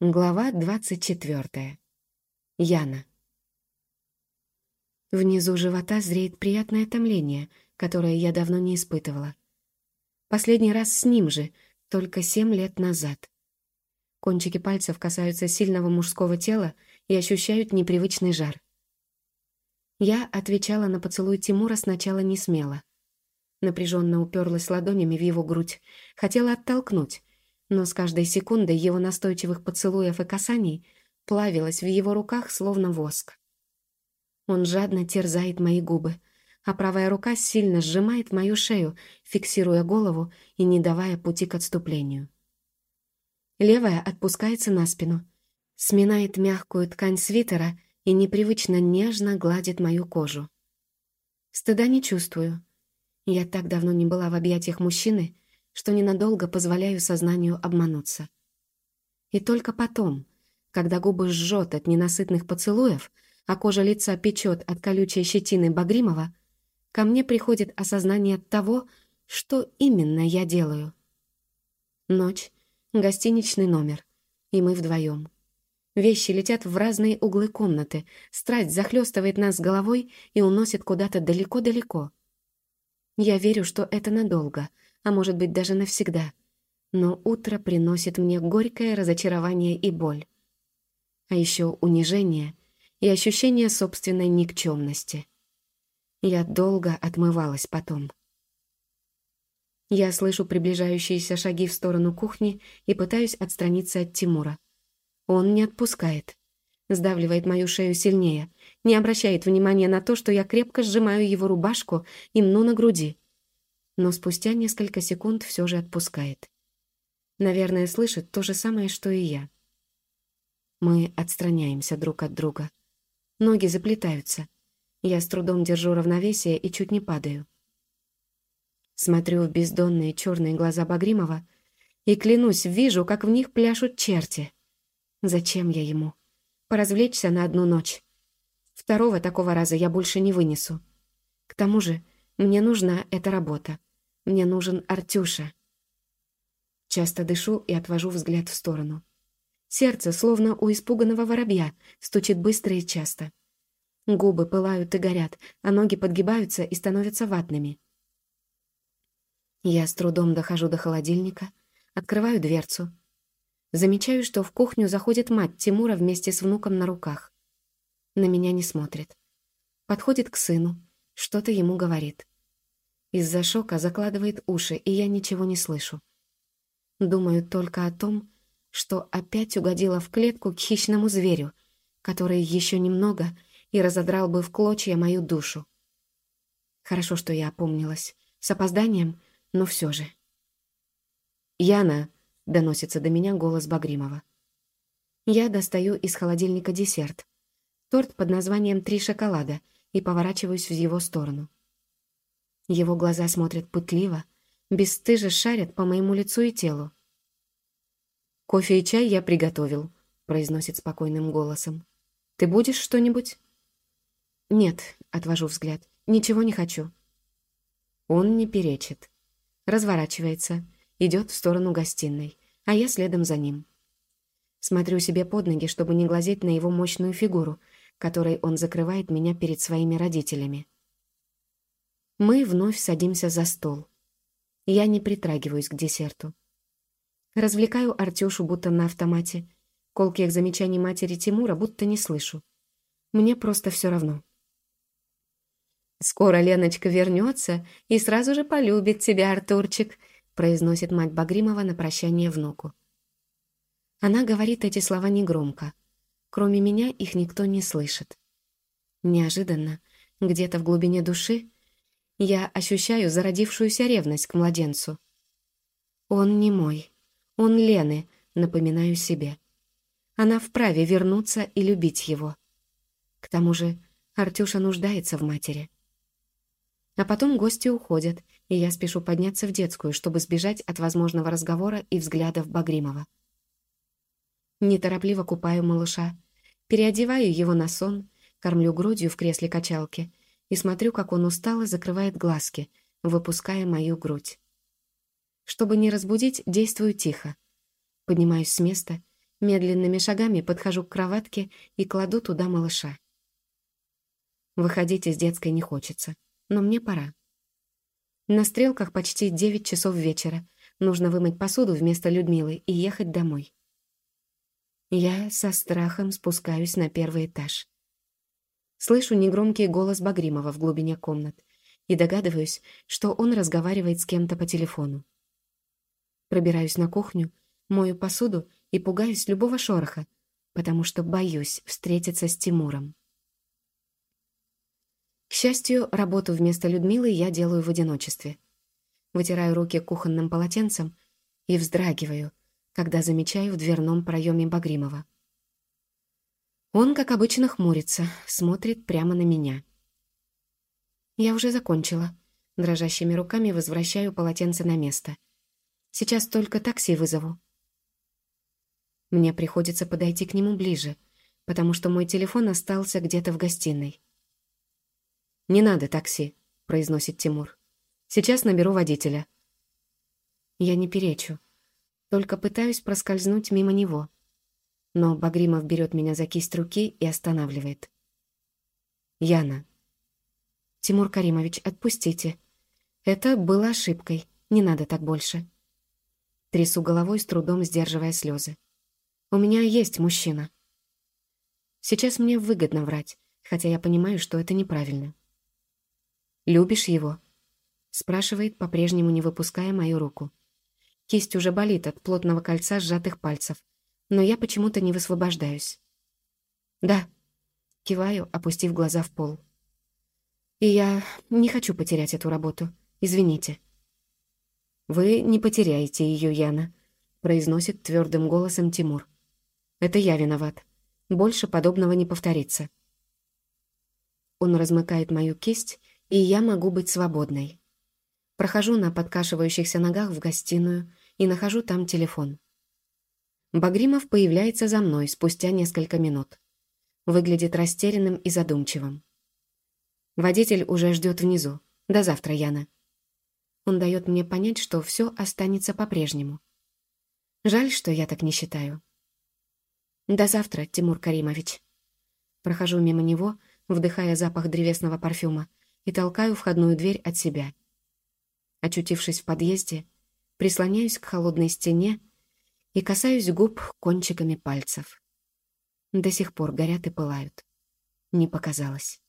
Глава двадцать четвертая. Яна. Внизу живота зреет приятное томление, которое я давно не испытывала. Последний раз с ним же, только семь лет назад. Кончики пальцев касаются сильного мужского тела и ощущают непривычный жар. Я отвечала на поцелуй Тимура сначала не смело. Напряженно уперлась ладонями в его грудь, хотела оттолкнуть, но с каждой секундой его настойчивых поцелуев и касаний плавилась в его руках, словно воск. Он жадно терзает мои губы, а правая рука сильно сжимает мою шею, фиксируя голову и не давая пути к отступлению. Левая отпускается на спину, сминает мягкую ткань свитера и непривычно нежно гладит мою кожу. Стыда не чувствую. Я так давно не была в объятиях мужчины, что ненадолго позволяю сознанию обмануться. И только потом, когда губы жжет от ненасытных поцелуев, а кожа лица печет от колючей щетины Багримова, ко мне приходит осознание того, что именно я делаю. Ночь, гостиничный номер, и мы вдвоем. Вещи летят в разные углы комнаты, страсть захлестывает нас головой и уносит куда-то далеко-далеко. Я верю, что это надолго — а может быть даже навсегда. Но утро приносит мне горькое разочарование и боль. А еще унижение и ощущение собственной никчемности. Я долго отмывалась потом. Я слышу приближающиеся шаги в сторону кухни и пытаюсь отстраниться от Тимура. Он не отпускает. Сдавливает мою шею сильнее, не обращает внимания на то, что я крепко сжимаю его рубашку и мну на груди но спустя несколько секунд все же отпускает. Наверное, слышит то же самое, что и я. Мы отстраняемся друг от друга. Ноги заплетаются. Я с трудом держу равновесие и чуть не падаю. Смотрю в бездонные черные глаза Багримова и, клянусь, вижу, как в них пляшут черти. Зачем я ему? Поразвлечься на одну ночь. Второго такого раза я больше не вынесу. К тому же мне нужна эта работа. Мне нужен Артюша. Часто дышу и отвожу взгляд в сторону. Сердце, словно у испуганного воробья, стучит быстро и часто. Губы пылают и горят, а ноги подгибаются и становятся ватными. Я с трудом дохожу до холодильника, открываю дверцу. Замечаю, что в кухню заходит мать Тимура вместе с внуком на руках. На меня не смотрит. Подходит к сыну, что-то ему говорит. Из-за шока закладывает уши, и я ничего не слышу. Думаю только о том, что опять угодила в клетку к хищному зверю, который еще немного и разодрал бы в клочья мою душу. Хорошо, что я опомнилась. С опозданием, но все же. «Яна!» — доносится до меня голос Багримова. Я достаю из холодильника десерт. Торт под названием «Три шоколада» и поворачиваюсь в его сторону. Его глаза смотрят пытливо, бесстыже шарят по моему лицу и телу. «Кофе и чай я приготовил», — произносит спокойным голосом. «Ты будешь что-нибудь?» «Нет», — отвожу взгляд, — «ничего не хочу». Он не перечит. Разворачивается, идет в сторону гостиной, а я следом за ним. Смотрю себе под ноги, чтобы не глазеть на его мощную фигуру, которой он закрывает меня перед своими родителями. Мы вновь садимся за стол. Я не притрагиваюсь к десерту. Развлекаю Артюшу будто на автомате. Колких замечаний матери Тимура будто не слышу. Мне просто все равно. «Скоро Леночка вернется и сразу же полюбит тебя, Артурчик», произносит мать Багримова на прощание внуку. Она говорит эти слова негромко. Кроме меня их никто не слышит. Неожиданно, где-то в глубине души, я ощущаю зародившуюся ревность к младенцу. Он не мой. Он Лены, напоминаю себе. Она вправе вернуться и любить его. К тому же Артюша нуждается в матери. А потом гости уходят, и я спешу подняться в детскую, чтобы сбежать от возможного разговора и взглядов Багримова. Неторопливо купаю малыша, переодеваю его на сон, кормлю грудью в кресле качалки и смотрю, как он устало закрывает глазки, выпуская мою грудь. Чтобы не разбудить, действую тихо. Поднимаюсь с места, Медленными шагами подхожу к кроватке и кладу туда малыша. Выходить из детской не хочется, но мне пора. На стрелках почти девять часов вечера. Нужно вымыть посуду вместо Людмилы и ехать домой. Я со страхом спускаюсь на первый этаж. Слышу негромкий голос Багримова в глубине комнат и догадываюсь, что он разговаривает с кем-то по телефону. Пробираюсь на кухню, мою посуду и пугаюсь любого шороха, потому что боюсь встретиться с Тимуром. К счастью, работу вместо Людмилы я делаю в одиночестве. Вытираю руки кухонным полотенцем и вздрагиваю, когда замечаю в дверном проеме Багримова. Он, как обычно, хмурится, смотрит прямо на меня. Я уже закончила. Дрожащими руками возвращаю полотенце на место. Сейчас только такси вызову. Мне приходится подойти к нему ближе, потому что мой телефон остался где-то в гостиной. «Не надо такси», — произносит Тимур. «Сейчас наберу водителя». Я не перечу, только пытаюсь проскользнуть мимо него. Но Багримов берет меня за кисть руки и останавливает. «Яна». «Тимур Каримович, отпустите. Это было ошибкой. Не надо так больше». Трясу головой, с трудом сдерживая слезы. «У меня есть мужчина». Сейчас мне выгодно врать, хотя я понимаю, что это неправильно. «Любишь его?» Спрашивает, по-прежнему не выпуская мою руку. Кисть уже болит от плотного кольца сжатых пальцев, но я почему-то не высвобождаюсь. «Да», — киваю, опустив глаза в пол. «И я не хочу потерять эту работу. Извините». «Вы не потеряете ее, Яна», — произносит твердым голосом Тимур. «Это я виноват. Больше подобного не повторится». Он размыкает мою кисть и я могу быть свободной. Прохожу на подкашивающихся ногах в гостиную и нахожу там телефон. Багримов появляется за мной спустя несколько минут. Выглядит растерянным и задумчивым. Водитель уже ждет внизу. До завтра, Яна. Он дает мне понять, что все останется по-прежнему. Жаль, что я так не считаю. До завтра, Тимур Каримович. Прохожу мимо него, вдыхая запах древесного парфюма, и толкаю входную дверь от себя. Очутившись в подъезде, прислоняюсь к холодной стене и касаюсь губ кончиками пальцев. До сих пор горят и пылают. Не показалось.